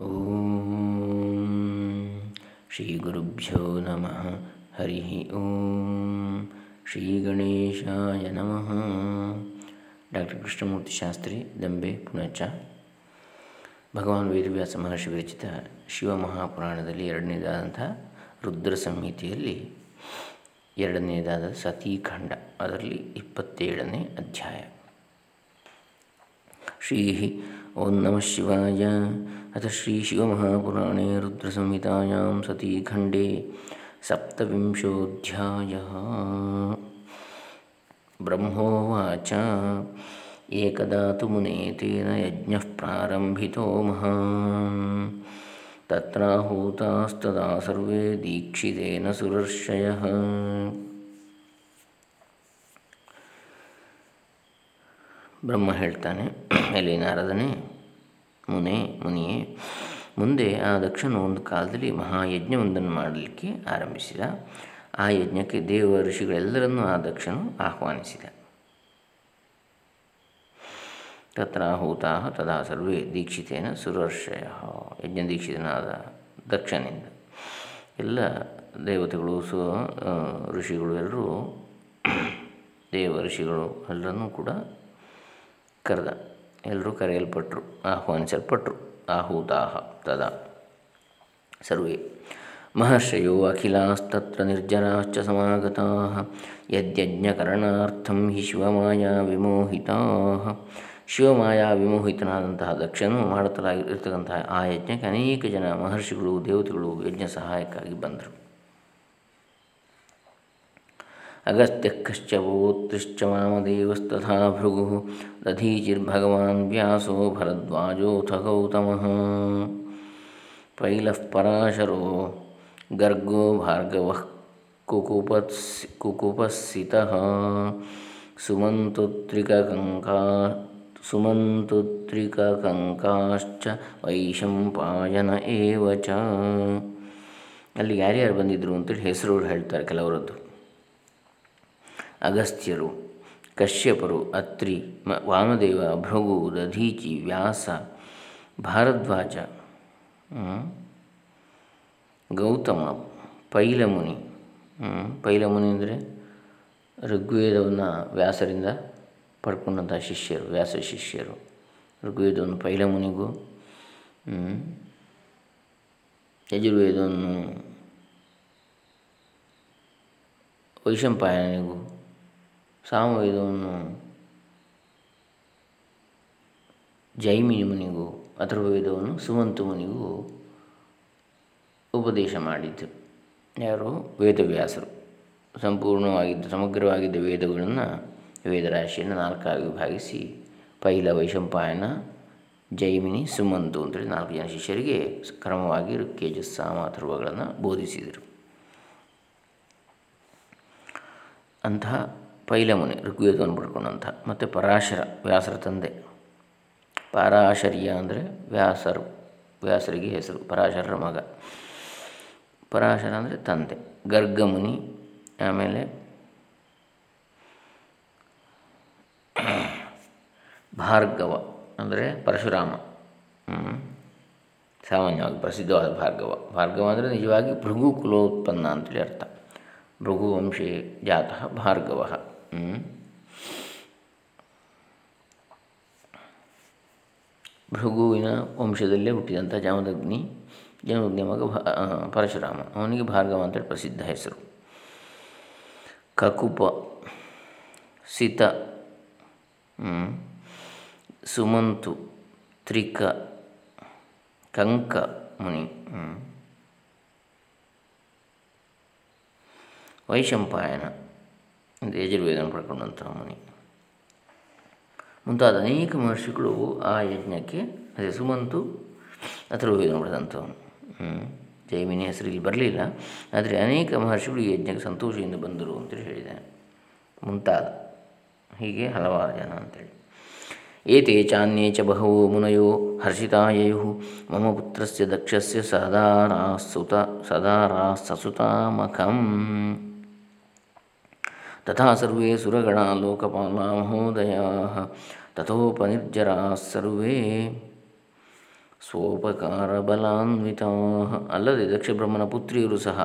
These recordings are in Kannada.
ಓಂ ಶ್ರೀ ಗುರುಭ್ಯೋ ನಮಃ ಹರಿ ಓಂ ಶ್ರೀ ಗಣೇಶಾಯ ನಮಃ ಡಾಕ್ಟರ್ ಕೃಷ್ಣಮೂರ್ತಿ ಶಾಸ್ತ್ರಿ ದಂಬೆ ಪುಣಚ ಭಗವಾನ್ ವೇದವ್ಯಾಸ ಮಹರ್ಷಿ ವಿರಚಿತ ಶಿವಮಹಾಪುರಾಣದಲ್ಲಿ ಎರಡನೇದಾದಂಥ ರುದ್ರ ಸಂಹಿತೆಯಲ್ಲಿ ಎರಡನೇದಾದ ಸತೀಖಂಡ, ಅದರಲ್ಲಿ ಇಪ್ಪತ್ತೇಳನೇ ಅಧ್ಯಾಯ. ಶ್ರೀ ಓಂ ನಮಃ ಶಿವಾಯ ಅಥ ಶ್ರೀ ಶಿವಮಹಾಪುರಾಣೇ ರುದ್ರಸಂಹಿತಾಯಾಂ ಸತೀಖಂಡೇ ಸಪ್ತವಿಂಶೋಧ್ಯಾಯ ಬ್ರಹ್ಮೋವಾಚ ಏಕದಾ ತು ಮುನೇ ತೇನ ಯಜ್ಞಃ ಪ್ರಾರಂಭಿತೋ ಮಹಾನ್ ತತ್ರಾಹೂತಾಸ್ತದಾ ಸರ್ವೇ ದೀಕ್ಷಿತೇನ ಸುರರ್ಷಯಃ ಬ್ರಹ್ಮ ಹೇಳ್ತಾನೆ ಎಲ್ಲಿ ನಾರದನೇ, ಮುನೆ, ಮುನಿಯೇ, ಮುಂದೆ ಆ ದಕ್ಷನು ಒಂದು ಕಾಲದಲ್ಲಿ ಮಹಾಯಜ್ಞವೊಂದನ್ನು ಮಾಡಲಿಕ್ಕೆ ಆರಂಭಿಸಿದ. ಆ ಯಜ್ಞಕ್ಕೆ ದೇವ ಋಷಿಗಳೆಲ್ಲರನ್ನೂ ಆ ದಕ್ಷನು ಆಹ್ವಾನಿಸಿದ. ತತ್ರಾಹೂತಾ ತದಾ ಸರ್ವೇ ದೀಕ್ಷಿತೇನ ಸುರರ್ಷಯ. ಯಜ್ಞ ದೀಕ್ಷಿತನಾದ ದಕ್ಷನಿಂದ ಎಲ್ಲ ದೇವತೆಗಳು, ಸು ಋಷಿಗಳು ಎಲ್ಲರೂ, ದೇವ ಋಷಿಗಳು ಎಲ್ಲರನ್ನೂ ಕೂಡ ಕರೆದ. ಎಲ್ಲರೂ ಕರೆಯಲ್ಪಟ್ಟರು ಆಹ್ವಾನಿಸಲ್ಪಟ್ಟರು ಆಹೂತಾಹ ತದಾ. ಸರ್ವೇ. ಮಹರ್ಷಯೋ ಅಖಿಲಾಸ್ತತ್ರ ನಿರ್ಜನಾಶ್ಚ ಸಮಾಗತಾ, ಯದ್ಯಜ್ಞಕರಣಾರ್ಥಂ ಹಿ ಶಿವಮಾಯಾ ವಿಮೋಹಿತಾ. ಶಿವಮಾಯಾ ವಿಮೋಹಿತನಾದಂತಹ ದಕ್ಷನು ಮಾಡುತ್ತಲಾಗಿರ್ತಕ್ಕಂತಹ ಆ ಯಜ್ಞಕ್ಕೆ ಅನೇಕ ಜನ ಮಹರ್ಷಿಗಳು, ದೇವತೆಗಳು, ಯಜ್ಞ ಸಹಾಯಕ್ಕಾಗಿ ಬಂದರು. ಅಗಸ್ತ್ಯ ಕಶ್ಚವೋತ್ರಿಶ್ಚ ವಾಮದೇವಸ್ತಥಾ ಭೃಗು ದಧೀಚಿರ್ಭಗವಾನ್ ವ್ಯಾಸೋ ಭರದ್ವಾಜೋಥ ಗೌತಮಃ ಪೈಲಃ ಪರಾಶರೋ ಗರ್ಗೋ ಭಾರ್ಗವಃ ಕುಕುಪತ್ಸ್ ಕುಕುಪಸ್ಸಿತಃ ಸುಮಂತುತ್ರಿಕಕಂಕಾ ಸುಮಂತುತ್ರಿಕಕಂಕಾಶ್ಚ ವೈಶಂಪಾಯನ ಏವ ಚ ಅಲ್ಲಿ ಯಾರ್ಯಾರು ಬಂದಿದ್ದರು ಅಂತೇಳಿ ಹೆಸರು ಹೇಳ್ತಾರೆ ಕೆಲವರದ್ದು. ಅಗಸ್ತ್ಯರು, ಕಶ್ಯಪರು, ಅತ್ರಿ ವಾಮದೇವ, ಭೃಗು, ದಧೀಚಿ, ವ್ಯಾಸ, ಭಾರದ್ವಾಜ ಗೌತಮ, ಪೈಲಮುನಿ ಪೈಲಮುನಿ ಅಂದರೆ ಋಗ್ವೇದವನ್ನು ವ್ಯಾಸರಿಂದ ಪಡ್ಕೊಂಡಂಥ ಶಿಷ್ಯರು, ವ್ಯಾಸ ಶಿಷ್ಯರು. ಋಗ್ವೇದವನ್ನು ಪೈಲಮುನಿಗೂ ಯಜುರ್ವೇದವನ್ನು ವೈಶಂಪಾಯನಿಗೂ ಸಾಮವೇದವನ್ನು ಜೈಮಿನಿ ಮುನಿಗೂ, ಅಥರ್ವವೇದವನ್ನು ಸುಮಂತು ಮುನಿಗೂ ಉಪದೇಶ ಮಾಡಿದ್ದು. ಯಾರು? ವೇದವ್ಯಾಸರು. ಸಂಪೂರ್ಣವಾಗಿದ್ದ, ಸಮಗ್ರವಾಗಿದ್ದ ವೇದಗಳನ್ನು ವೇದರಾಶಿಯನ್ನು ನಾಲ್ಕಾಗಿ ವಿಭಾಗಿಸಿ ಪೈಲ ವೈಶಂಪಾಯನ ಜೈಮಿನಿ ಸುಮಂತು ಅಂತೇಳಿ ನಾಲ್ಕು ಜನ ಶಿಷ್ಯರಿಗೆ ಕ್ರಮವಾಗಿ ಋಕ್ಕೇಜಸ್ ಸಾಮ ಅಥರ್ವಗಳನ್ನು ಬೋಧಿಸಿದರು. ಅಂತಹ ಪೈಲಮುನಿ, ಋಗ್ವೇದವನ್ನು ಪಡ್ಕೊಂಡಂಥ ಮತ್ತು ಪರಾಶರ, ವ್ಯಾಸರ ತಂದೆ. ಪರಾಶರ್ಯ ಅಂದರೆ ವ್ಯಾಸರು, ವ್ಯಾಸರಿಗೆ ಹೆಸರು, ಪರಾಶರರ ಮಗ. ಪರಾಶರ ಅಂದರೆ ತಂದೆ. ಗರ್ಗಮುನಿ, ಆಮೇಲೆ ಭಾರ್ಗವ ಅಂದರೆ ಪರಶುರಾಮ. ಸಾಮಾನ್ಯವಾಗಿ ಪ್ರಸಿದ್ಧವಾದ ಭಾರ್ಗವ. ಭಾರ್ಗವ ಅಂದರೆ ನಿಜವಾಗಿ ಭೃಗು ಕುಲೋತ್ಪನ್ನ ಅಂತೇಳಿ ಅರ್ಥ. ಭೃಗುವಂಶೇ ಜಾತಃ ಭಾರ್ಗವ. ಭೃಗುವಿನ ವಂಶದಲ್ಲೇ ಹುಟ್ಟಿದಂಥ ಜಾಮದಗ್ನಿ ಜಾಮದಗ್ನಿ ಮಗ ಪರಶುರಾಮ. ಅವನಿಗೆ ಭಾರ್ಗವ ಅಂತೇಳಿ ಪ್ರಸಿದ್ಧ ಹೆಸರು. ಕಕುಪ, ಸಿತ ಸುಮಂತು, ತ್ರಿಕ, ಕಂಕ ಮುನಿ ವೈಶಂಪಾಯನ. ಯಜುರ್ವೇದವನ್ನು ಪಡ್ಕೊಂಡಂತಹ ಮುನಿ. ಮುಂತಾದ ಅನೇಕ ಮಹರ್ಷಿಗಳು ಆ ಯಜ್ಞಕ್ಕೆ, ಅದೇ ಸುಮಂತು ಅಥರ್ವವೇದವನ್ನು ಪಡೆದಂಥವನು. ಜೈಮಿನಿ ಹೆಸರು ಬರಲಿಲ್ಲ. ಆದರೆ ಅನೇಕ ಮಹರ್ಷಿಗಳು ಈ ಯಜ್ಞಕ್ಕೆ ಸಂತೋಷದಿಂದ ಬಂದರು ಅಂತೇಳಿ ಹೇಳಿದೆ ಮುಂತಾದ. ಹೀಗೆ ಹಲವಾರು ಜನ ಅಂತೇಳಿ. ಏತೆ ಚಾನ್ಯೇ ಚ ಬಹವೋ ಮುನಯೋ ಹರ್ಷಿತಾಯಯು, ಮಮ ಪುತ್ರಸ್ಯ ದಕ್ಷಸ್ಯ ಸದಾರಾಸುತ, ಸದಾರಾಸಸುತಾಮಖಂ. ಸರ್ವೇ ಸುರಗಣ ಲೋಕಪಾಲ ಮಹೋದಯ ತಥೋಪನಿರ್ಜರಾ ಸರ್ವೇ ಸ್ವೋಪಕಾರ ಬಲಾನ್ವಿತ ಅಲ್ಲದೆ ದಕ್ಷ ಬ್ರಹ್ಮನ ಪುತ್ರಿಯರು ಸಹ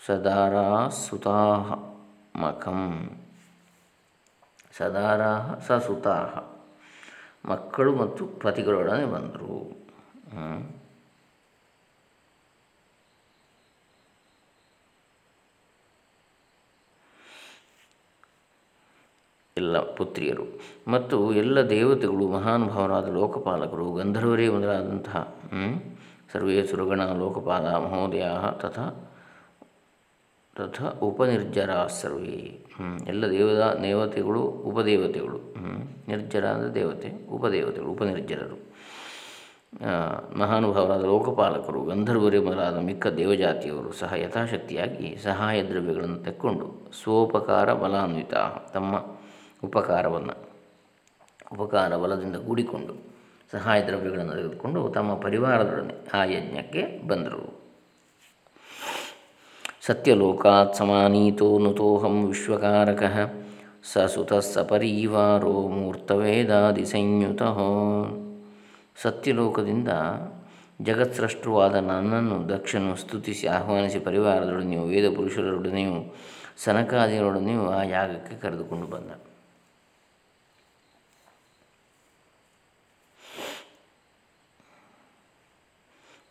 ಸದಾರಾ ಸುತಾಹ ಮಖಂ ಸದಾರಾ ಸುತಾ ಮಕ್ಕಳು ಮತ್ತು ಪತಿಗಳೊಡನೆ ಬಂದರು ಎಲ್ಲ ಪುತ್ರಿಯರು. ಮತ್ತು ಎಲ್ಲ ದೇವತೆಗಳು ಮಹಾನುಭಾವರಾದ ಲೋಕಪಾಲಕರು, ಗಂಧರ್ವರೇ ಮೊದಲಾದಂತಹ ಸರ್ವೇ ಸುರಗಣ ಲೋಕಪಾಲ ಮಹೋದಯ ತಥಾ ತಥಾ ಉಪನಿರ್ಜರ ಸರ್ವೇ ಎಲ್ಲ ದೇವದ ದೇವತೆಗಳು ಉಪದೇವತೆಗಳು ನಿರ್ಜರ ಅಂದರೆ ದೇವತೆ, ಉಪದೇವತೆಗಳು, ಉಪನಿರ್ಜರರು. ಮಹಾನುಭಾವರಾದ ಲೋಕಪಾಲಕರು, ಗಂಧರ್ವರೇ ಮೊದಲಾದ ಮಿಕ್ಕ ದೇವಜಾತಿಯವರು ಸಹ ಯಥಾಶಕ್ತಿಯಾಗಿ ಸಹಾಯ ದ್ರವ್ಯಗಳನ್ನು ತೆಕ್ಕೊಂಡು ಸ್ವೋಪಕಾರ ಬಲಾನ್ವಿತ ತಮ್ಮ ಉಪಕಾರವನ್ನು. ಉಪಕಾರ ಬಲದಿಂದ ಕೂಡಿಕೊಂಡು ಸಹಾಯ ದ್ರವ್ಯಗಳನ್ನು ತೆಗೆದುಕೊಂಡು ತಮ್ಮ ಪರಿವಾರದೊಡನೆ ಆ ಯಜ್ಞಕ್ಕೆ ಬಂದರು. ಸತ್ಯಲೋಕಾತ್ ಸಮಾನೀತೋ ನುತೋಹಂ ವಿಶ್ವಕಾರಕ ಸ ಸುತ ಸಪರೀವಾರೋ ಮೂರ್ತವೇದಾದಿ ಸಂಯುತ ಸತ್ಯಲೋಕದಿಂದ ಜಗತ್ಸೃಷ್ಟುವಾದ ನನ್ನನ್ನು ದಕ್ಷನು ಸ್ತುತಿಸಿ ಆಹ್ವಾನಿಸಿ ಪರಿವಾರದೊಡನೆಯೂ ವೇದ ಪುರುಷರೊಡನೆಯೂ ಸನಕಾದಿಗಳೊಡನೆಯೂ ಆ ಯಾಗಕ್ಕೆ ಕರೆದುಕೊಂಡು ಬಂದ.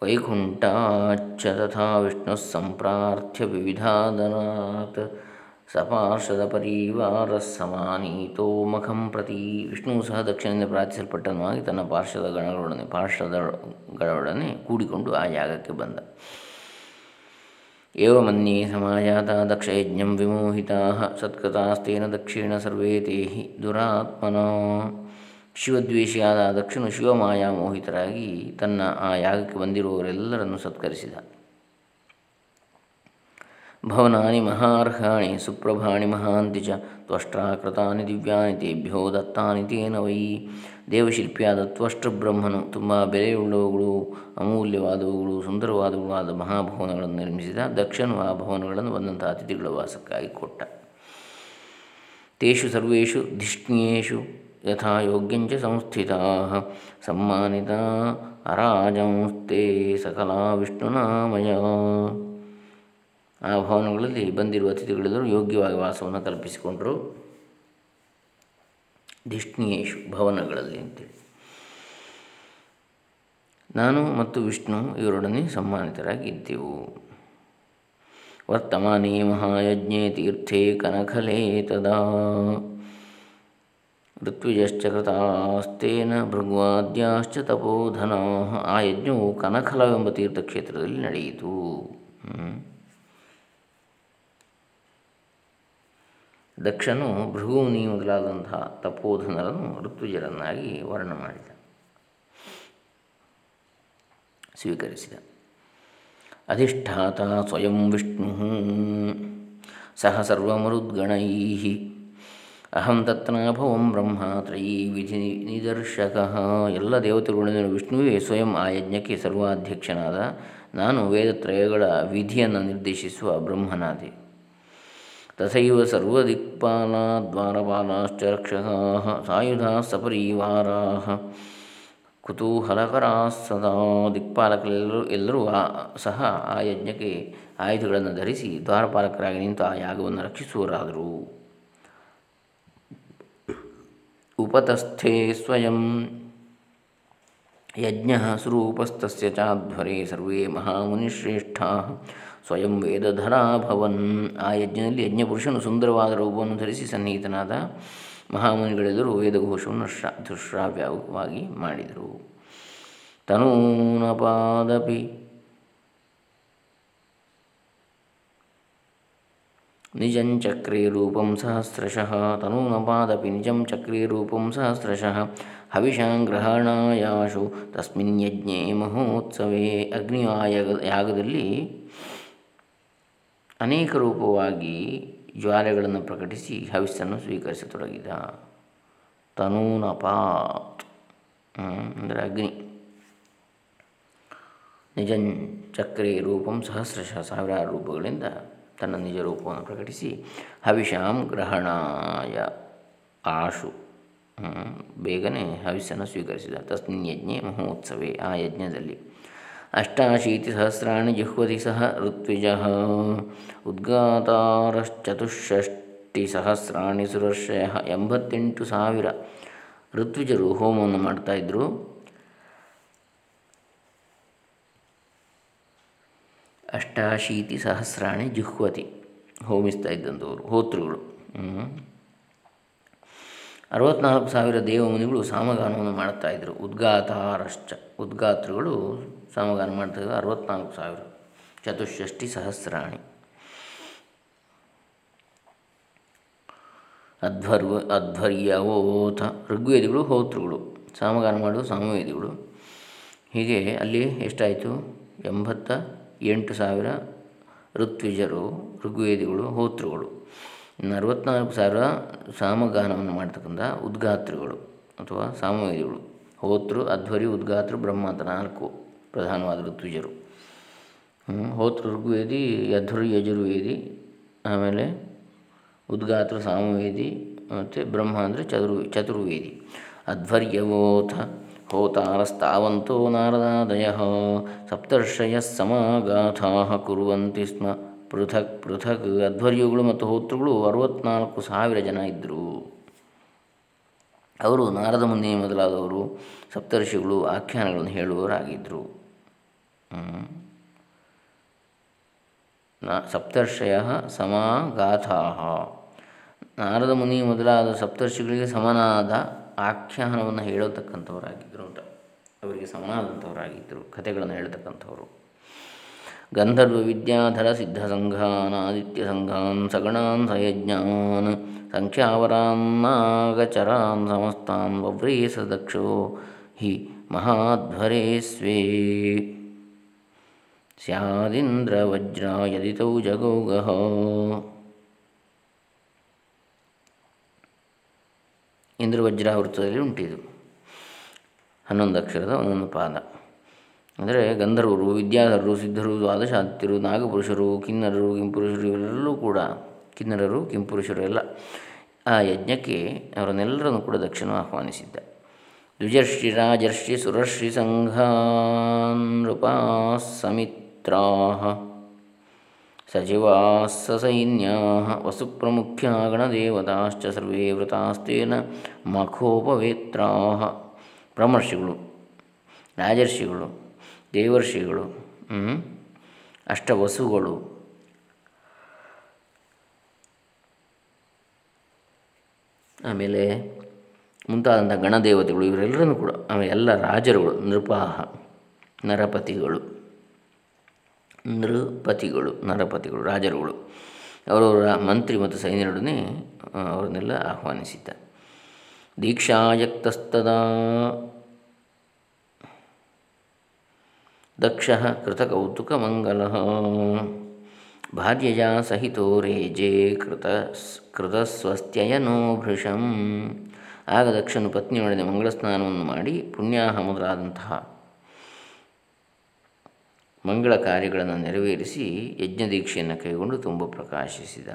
ವೈಕುಂಠಾಚ್ಚ ತಥಾ ವಿಷ್ಣು ಸಂಪ್ರಾರ್ಥ್ಯ ವಿವಿಧಾದನಾತ್ ಸಪಾರ್ಷದ ಸಮಾನೀತೋ ಮಖಂ ಪ್ರತಿ ವಿಷ್ಣು ಸಹ ದಕ್ಷಿಣದಿಂದ ಪ್ರಾರ್ಥಿಸಲ್ಪಟ್ಟನಾಗಿ ತನ್ನ ಪಾರ್ಶ್ವದ ಗಣಗಳೊಡನೆ ಪಾರ್ಶ್ವದಗಳೊಡನೆ ಕೂಡಿಕೊಂಡು ಆ ಯಾಗಕ್ಕೆ ಬಂದ. ಏವಮನ್ಯೇ ಸಮಾಜಾತ ದಕ್ಷಯಜ್ಞಂ ವಿಮೋಹಿತಾ ಸತ್ಕೃತಾಸ್ತೇನ ದಕ್ಷಿಣ ಸರ್ವೇ ತೇಹಿ ದುರಾತ್ಮನ ಶಿವದ್ವೇಷಿಯಾದ ದಕ್ಷಿಣ ಶಿವಮಾಯಾ ಮೋಹಿತರಾಗಿ ತನ್ನ ಆ ಯಾಗಕ್ಕೆ ಬಂದಿರುವವರೆಲ್ಲರನ್ನು ಸತ್ಕರಿಸಿದ. ಭವನಾನಿ ಮಹಾರ್ಹಾಣಿ ಸುಪ್ರಭಾಣಿ ಮಹಾಂತಿ ಚ ತ್ವಷ್ಟ್ರಾಕೃತಾನಿ ದಿವ್ಯಾನಿ ತೇಭ್ಯೋ ದತ್ತಾನಿ ತೇನ ವೈ. ದೇವಶಿಲ್ಪಿಯಾದ ಬ್ರಹ್ಮನು ತುಂಬ ಬೆಲೆಯುಳ್ಳವುಗಳು, ಅಮೂಲ್ಯವಾದವುಗಳು ಸುಂದರವಾದವುಗಳು ಆದ ಮಹಾಭವನಗಳನ್ನು ನಿರ್ಮಿಸಿದ, ದಕ್ಷನು ಆ ಭವನಗಳನ್ನು ಬಂದಂಥ ಅತಿಥಿಗಳ ವಾಸಕ್ಕಾಗಿ ಕೊಟ್ಟ. ತೇಷು ಸರ್ವೇಷು ಧಿಷ್ಣ್ಯೇಷು ಯಥಾ ಯೋಗ್ಯಂಚ ಸಂಸ್ಥಿತಾ ಸಮ್ಮಾನಿತ ಅರಾಜಂಸ್ತೆ ಸಕಲಾ ವಿಷ್ಣುನಾಮಯ ಆ ಭವನಗಳಲ್ಲಿ ಬಂದಿರುವ ಅತಿಥಿಗಳೆಲ್ಲರೂ ಯೋಗ್ಯವಾಗಿ ವಾಸವನ್ನು ಕಲ್ಪಿಸಿಕೊಂಡರು ಧಿಷ್ಣಿಯೇಶು ಭವನಗಳಲ್ಲಿ ಅಂತೇಳಿ. ನಾನು ಮತ್ತು ವಿಷ್ಣು ಇವರೊಡನೆ ಸಮ್ಮಾನಿತರಾಗಿದ್ದೆವು. ವರ್ತಮಾನೇ ಮಹಾಯಜ್ಞೆ ತೀರ್ಥೇ ಕನಕಲೇ ತದಾ ಋತ್ವಿಜಶ್ಚ ಕೃತಾಸ್ತೇನ ಭೃಗ್ವಾದ್ಯಾಶ್ಚ ತಪೋಧನ ಆ ಯಜ್ಞವು ಕನಕಲವೆಂಬ ತೀರ್ಥಕ್ಷೇತ್ರದಲ್ಲಿ ನಡೆಯಿತು. ದಕ್ಷನು ಭೃಗುಮುನಿ ಮೊದಲಾದಂತಹ ತಪೋಧನರನ್ನು ಋತ್ವಿಜರನ್ನಾಗಿ ವರ್ಣ ಮಾಡಿದ. ಸ್ವೀಕರಿಸಿದ. ಅಧಿಷ್ಠಾತ ಸ್ವಯಂ ವಿಷ್ಣು ಸಹ ಸರ್ವಮರುದ್ಗಣೈ ಅಹಂ ತತ್ನಾಭವಂ ಬ್ರಹ್ಮ ತ್ರಯೀ ವಿಧಿ ನಿದರ್ಶಕ. ಎಲ್ಲ ದೇವತೆಗಳೊಡನೆ ವಿಷ್ಣುವೇ ಸ್ವಯಂ ಆ ಯಜ್ಞಕ್ಕೆ ಸರ್ವಾಧ್ಯಕ್ಷನಾದ. ನಾನು ವೇದತ್ರಯಗಳ ವಿಧಿಯನ್ನು ನಿರ್ದೇಶಿಸುವ ಬ್ರಹ್ಮನಾದೆ. ತಥೈವ ಸರ್ವದಿಕ್ಪಾಲ ದ್ವಾರಪಾಲಾಶ್ಚ ರಕ್ಷಕಾ ಸಾಯುಧಾ ಸಪರಿವಾರಾ. ಕುತೂಹಲಕರಾ ಸದಾ ದಿಕ್ಪಾಲಕರೆಲ್ಲರೂ, ಎಲ್ಲರೂ ಸಹ ಆ ಯಜ್ಞಕ್ಕೆ ಆಯುಧಗಳನ್ನು ಧರಿಸಿ ದ್ವಾರಪಾಲಕರಾಗಿ ನಿಂತು ಆ ಯಾಗವನ್ನು ರಕ್ಷಿಸುವರಾದರು. ಉಪತಸ್ಥೆ ಸ್ವಯಂ ಯಜ್ಞ ಸ್ವರೂಪಸ್ಥಸ್ಯ ಚಾಧ್ವರೆ ಸರ್ವೇ ಮಹಾಮುನಿಶ್ರೇಷ್ಠಾ ಸ್ವಯಂ ವೇದಧರಾಭವನ್ ಆ ಯಜ್ಞದಲ್ಲಿ ಯಜ್ಞಪುರುಷನು ಸುಂದರವಾದ ರೂಪವನ್ನು ಧರಿಸಿ ಸನ್ನಿಹಿತನಾದ ಮಹಾಮುನಿಗಳೆಲ್ಲರೂ ವೇದಘೋಷವನ್ನು ಶ್ರಾ, ದುಶ್ರಾವ್ಯವಾಗಿ ಮಾಡಿದರು. ತನೂನಪಾದಪಿ ನಿಜಂ ಚಕ್ರೇ ರೂಪಂ ಸಹಸ್ರಶಃ ತನೂನಪಾದಪಿ ನಿಜಂ ಚಕ್ರೇ ರೂಪಂ ಸಹಸ್ರಶಃ ಹವಿಷಾಂಗ್ರಹಣಾಯಾಶು ತಸ್ಮಿನ್ ಯಜ್ಞೆ ಮಹೋತ್ಸವೇ ಅಗ್ನಿ ಯಾಗದಲ್ಲಿ ಅನೇಕ ರೂಪವಾಗಿ ಜ್ವಾಲೆಗಳನ್ನು ಪ್ರಕಟಿಸಿ ಹವಿಸ್ಸನ್ನು ಸ್ವೀಕರಿಸತೊಡಗಿದ ತನೂನಪಾತ್ ಅಂದರೆ ಅಗ್ನಿ. ನಿಜಂ ಚಕ್ರೆ ರೂಪಂ ಸಹಸ್ರಶಃ ಸಾವಿರಾರು ರೂಪಗಳಿಂದ ತನ್ನ ನಿಜ ರೂಪವನ್ನು ಪ್ರಕಟಿಸಿ, ಹವಿಷಾಂ ಗ್ರಹಣಾಯ ಆಶು. ಬೇಗನೆ ಹವಿಸ್ಸನ್ನು ಸ್ವೀಕರಿಸಿದ. ತಸ್ಮಿನ್ ಯಜ್ಞೆ ಮಹೋತ್ಸವೇ ಆ ಯಜ್ಞದಲ್ಲಿ. ಅಷ್ಟಾಶೀತಿ ಸಹಸ್ರಾಣಿ ಜಹ್ವತಿ ಸಹ ಋತ್ವಿಜ. ಉದ್ಗಾತಾರಶ್ಚತುಷ್ಷಷ್ಟಿ ಸಹಸ್ರಾಣಿ ಸುರರ್ಷಯ ಎಂಬತ್ತೆಂಟು ಸಾವಿರ ಋತ್ವಿಜರು ಹೋಮವನ್ನು ಮಾಡ್ತಾಯಿದ್ರು ಅಷ್ಟಾಶೀತಿ ಸಹಸ್ರಾಣಿ ಜುಹ್ವತಿ ಹೋಮಿಸ್ತಾ ಇದ್ದಂಥವರು ಹೋತೃಗಳು ಅರವತ್ನಾಲ್ಕು ಸಾವಿರ ದೇವಮುನಿಗಳು ಸಾಮಗಾನವನ್ನು ಮಾಡ್ತಾ ಇದ್ದರು ಉದ್ಗಾತಾರಶ್ಚ ಉದ್ಘಾತೃಗಳು ಸಾಮಗಾನ ಮಾಡ್ತಾ ಇದ್ದರು ಅರವತ್ನಾಲ್ಕು ಸಾವಿರ. ಚತುಷ್ಷಷ್ಟಿ ಸಹಸ್ರಾಣಿ. ಅಧ್ವರ್ವ, ಅಧ್ವರ್ಯವೋಥ ಋಗ್ವೇದಿಗಳು ಹೋತೃಗಳು ಸಾಮಗಾನ ಮಾಡುವ ಸಾಮವೇದಿಗಳು. ಹೀಗೆ ಅಲ್ಲಿ ಎಷ್ಟಾಯಿತು? ಎಂಬತ್ತ ಎಂಟು ಸಾವಿರ ಋತ್ವಿಜರು, ಋಗ್ವೇದಿಗಳು, ಹೋತೃಗಳು. ಇನ್ನು ಸಾವಿರ ಸಾಮಗಾನವನ್ನು ಮಾಡ್ತಕ್ಕಂಥ ಉದ್ಘಾತೃಗಳು ಅಥವಾ ಸಾಮವೇದಿಗಳು. ಹೋತೃ, ಅಧ್ವರಿ, ಉದ್ಗಾತೃ, ಬ್ರಹ್ಮ ಅಂತ ನಾಲ್ಕು ಪ್ರಧಾನವಾದ ಋತ್ವಿಜರು. ಹೋತೃ, ಋಗ್ವೇದಿ, ಅಧ್ವರಿ, ಯಜುರ್ವೇದಿ, ಆಮೇಲೆ ಉದ್ಗಾತೃ, ಸಾಮವೇದಿ ಮತ್ತು ಬ್ರಹ್ಮ ಅಂದರೆ ಚತುರ್ ಚತುರ್ವೇದಿ. ಅಧ್ವರ್ಯವೋಥ ಹೋತಾರಸ್ತಾವಂತೋ ನಾರದಾದಯ ಸಪ್ತರ್ಷಯ ಸಮಗಾಥಾ ಕುರುವಂತಿ ಸ್ಮ ಪೃಥಕ್ ಪೃಥಕ್ ಅಧ್ವರ್ಯುಗಳು ಮತ್ತು ಹೋತೃಗಳು ಅರವತ್ನಾಲ್ಕು ಸಾವಿರ ಜನ ಇದ್ದರು ಅವರು ನಾರದ ಮುನಿ ಮೊದಲಾದವರು ಸಪ್ತರ್ಷಿಗಳು ಆಖ್ಯಾನಗಳನ್ನು ಹೇಳುವವರಾಗಿದ್ದರು ನ, ಸಪ್ತರ್ಷಯ ಸಮಾಗಾಥಾ ನಾರದ ಮುನಿ ಮೊದಲಾದ ಸಪ್ತರ್ಷಿಗಳಿಗೆ ಸಮನಾದ ಆಖ್ಯಾನವನ್ನು ಹೇಳತಕ್ಕಂಥವರಾಗಿದ್ದರು ಅಂತ. ಅವರಿಗೆ ಸಮನಾದಂಥವರಾಗಿದ್ದರು, ಕಥೆಗಳನ್ನು ಹೇಳ್ತಕ್ಕಂಥವರು. ಗಂಧರ್ವ ವಿದ್ಯಾಧರ ಸಿದ್ಧ ಸಂಘಾನ್ ಆದಿತ್ಯ ಸಂಘಾನ್ ಸಗಣಾನ್, ಸಯಜ್ಞಾನ್ ಸಂಖ್ಯಾವರಾನ್ನಾಗಚರಾನ್ ಸಮಸ್ತಾನ್ ವವ್ರೇ ಸದಕ್ಷೋ ಹಿ ಮಹಾಧ್ವರೇ ಸ್ವೇ ಸ್ಯಾದಿಂದ್ರ ವಜ್ರ ಯದಿತೌ ಜಗೌಗಹ ಇಂದ್ರವಜ್ರಾವೃತದಲ್ಲಿ ಉಂಟಿದು ಹನ್ನೊಂದು ಅಕ್ಷರದ ಒಂದೊಂದು ಪಾದ. ಅಂದರೆ ಗಂಧರ್ವರು, ವಿದ್ಯಾಧರರು, ಸಿದ್ಧರು ದ್ವಾದಶಾತ್ಯರು ನಾಗಪುರುಷರು, ಕಿನ್ನರರು, ಕಿಂಪುರುಷರು ಇವರೆಲ್ಲರೂ ಕೂಡ, ಕಿನ್ನರರು, ಕಿಂಪುರುಷರು ಎಲ್ಲ ಆ ಯಜ್ಞಕ್ಕೆ ಅವರನ್ನೆಲ್ಲರನ್ನು ಕೂಡ ದಕ್ಷಿಣ ಆಹ್ವಾನಿಸಿದ್ದ. ದ್ವಿಜರ್ಷಿ ರಾಜರ್ಷಿ ಸುರರ್ಷಿ ಸಂಘಾನೃಪಾ ಸಮಿತ್ರಾ ಸಚಿವಾಸ್ಸ ವಸು ಪ್ರಮುಖ್ಯ ಗಣದೇವತಾಶ್ಚ ಸರ್ವೇ ವೃತಾಸ್ತೇನ ಪ್ರಮರ್ಷಿಗಳು ಬ್ರಹ್ಮರ್ಷಿಗಳು ರಾಜರ್ಷಿಗಳು ದೇವರ್ಷಿಗಳು ಅಷ್ಟವಸುಗಳು ಆಮೇಲೆ ಮುಂತಾದಂಥ ಗಣದೇವತೆಗಳು ಇವರೆಲ್ಲರನ್ನು ಕೂಡ ಆಮೇಲೆ ಎಲ್ಲ ರಾಜರುಗಳು ನೃಪಾಹ ನರಪತಿಗಳು ನೃಪತಿಗಳು, ನರಪತಿಗಳು, ರಾಜರುಗಳು. ಅವರವರ ಮಂತ್ರಿ ಮತ್ತು ಸೈನ್ಯರೊಡನೆ ಅವರನ್ನೆಲ್ಲ ಆಹ್ವಾನಿಸಿದ್ದ ದೀಕ್ಷಾಯಕ್ತಸ್ತದಾ. ದಕ್ಷ ಕೃತಕೌತುಕಮಂಗಲ ಭಾರ್ಯಯ ಸಹಿತೋ ರೇಜೆ ಕೃತ ಕೃತಸ್ವಸ್ತ್ಯಯನೋ ಭೃಶಂ. ಆಗ ದಕ್ಷನು ಪತ್ನಿಯೊಡನೆ ಮಂಗಳ ಸ್ನಾನವನ್ನು ಮಾಡಿ ಪುಣ್ಯಾಹ ಮೊದಲಾದಂತಹ ಮಂಗಳ ಕಾರ್ಯಗಳನ್ನು ನೆರವೇರಿಸಿ ಯಜ್ಞದೀಕ್ಷೆಯನ್ನು ಕೈಗೊಂಡು ತುಂಬ ಪ್ರಕಾಶಿಸಿದ.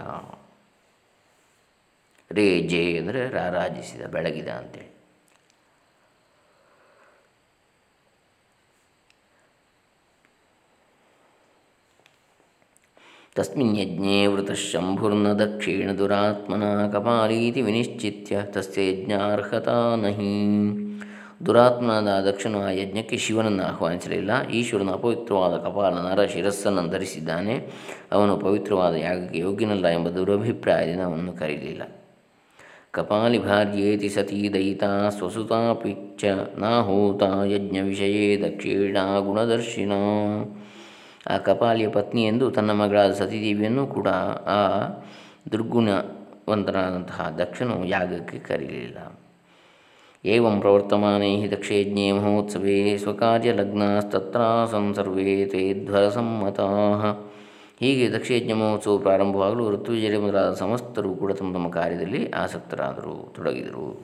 ರೇಜೆ ಅಂದರೆ ರಾರಾಜಿಸಿದ, ಬೆಳಗಿದ ಅಂತೇಳಿ. ತಸ್ಮಿನ್ ಯಜ್ಞೇ ವೃತಶಂಭುರ್ನ ದಕ್ಷಿಣ ದುರಾತ್ಮನ ಕಪಾಲೀತಿ ವಿನಿಶ್ಚಿತ್ಯ, ತಸ್ಯ ಯಜ್ಞಾರ್ಹತಾ ನಹಿ. ದುರಾತ್ಮನಾದ ದಕ್ಷನು ಆ ಯಜ್ಞಕ್ಕೆ ಶಿವನನ್ನು ಆಹ್ವಾನಿಸಲಿಲ್ಲ. ಈಶ್ವರನ ಅಪವಿತ್ರವಾದ ಕಪಾಲ ನರ ಶಿರಸ್ಸನ್ನು ಧರಿಸಿದ್ದಾನೆ. ಅವನು ಪವಿತ್ರವಾದ ಯಾಗಕ್ಕೆ ಯೋಗ್ಯನಲ್ಲ ಎಂಬ ದುರಭಿಪ್ರಾಯದಿಂದ ಅವನನ್ನು ಕರೀಲಿಲ್ಲ. ಕಪಾಲಿ ಭಾರ್ಯೇತಿ ಸತೀ ದಯಿತಾ ಸ್ವಸುತಾಪಿ ಚ ನಾಹೂತ ಯಜ್ಞ ವಿಷಯೇ ದಕ್ಷಿಣ ಗುಣದರ್ಶಿನ. ಆ ಕಪಾಲಿಯ ಪತ್ನಿ ಎಂದು ತನ್ನ ಮಗಳಾದ ಸತೀದೇವಿಯನ್ನು ಕೂಡ ಆ ದುರ್ಗುಣವಂತನಾದಂತಹ ದಕ್ಷನು ಯಾಗಕ್ಕೆ ಕರೀಲಿಲ್ಲ. ಏವಂ ಪ್ರವರ್ತಮಾನೇ ಹಿ ದಕ್ಷಯಜ್ಞೆ ಮಹೋತ್ಸವೇ ಸಂಸರ್ವೇ ತೇ ತೇಧ್ವರಸಮ್ಮತಾ ಹೀಗೆ ದಕ್ಷಯಜ್ಞ ಮಹೋತ್ಸವ ಪ್ರಾರಂಭವಾಗಲು ಋತುವಿಜಯ ಮೊದಲಾದ ಸಮಸ್ತರು ಕೂಡ ತಮ್ಮ ತಮ್ಮ ಕಾರ್ಯದಲ್ಲಿ ಆಸಕ್ತರಾದರು, ತೊಡಗಿದರು.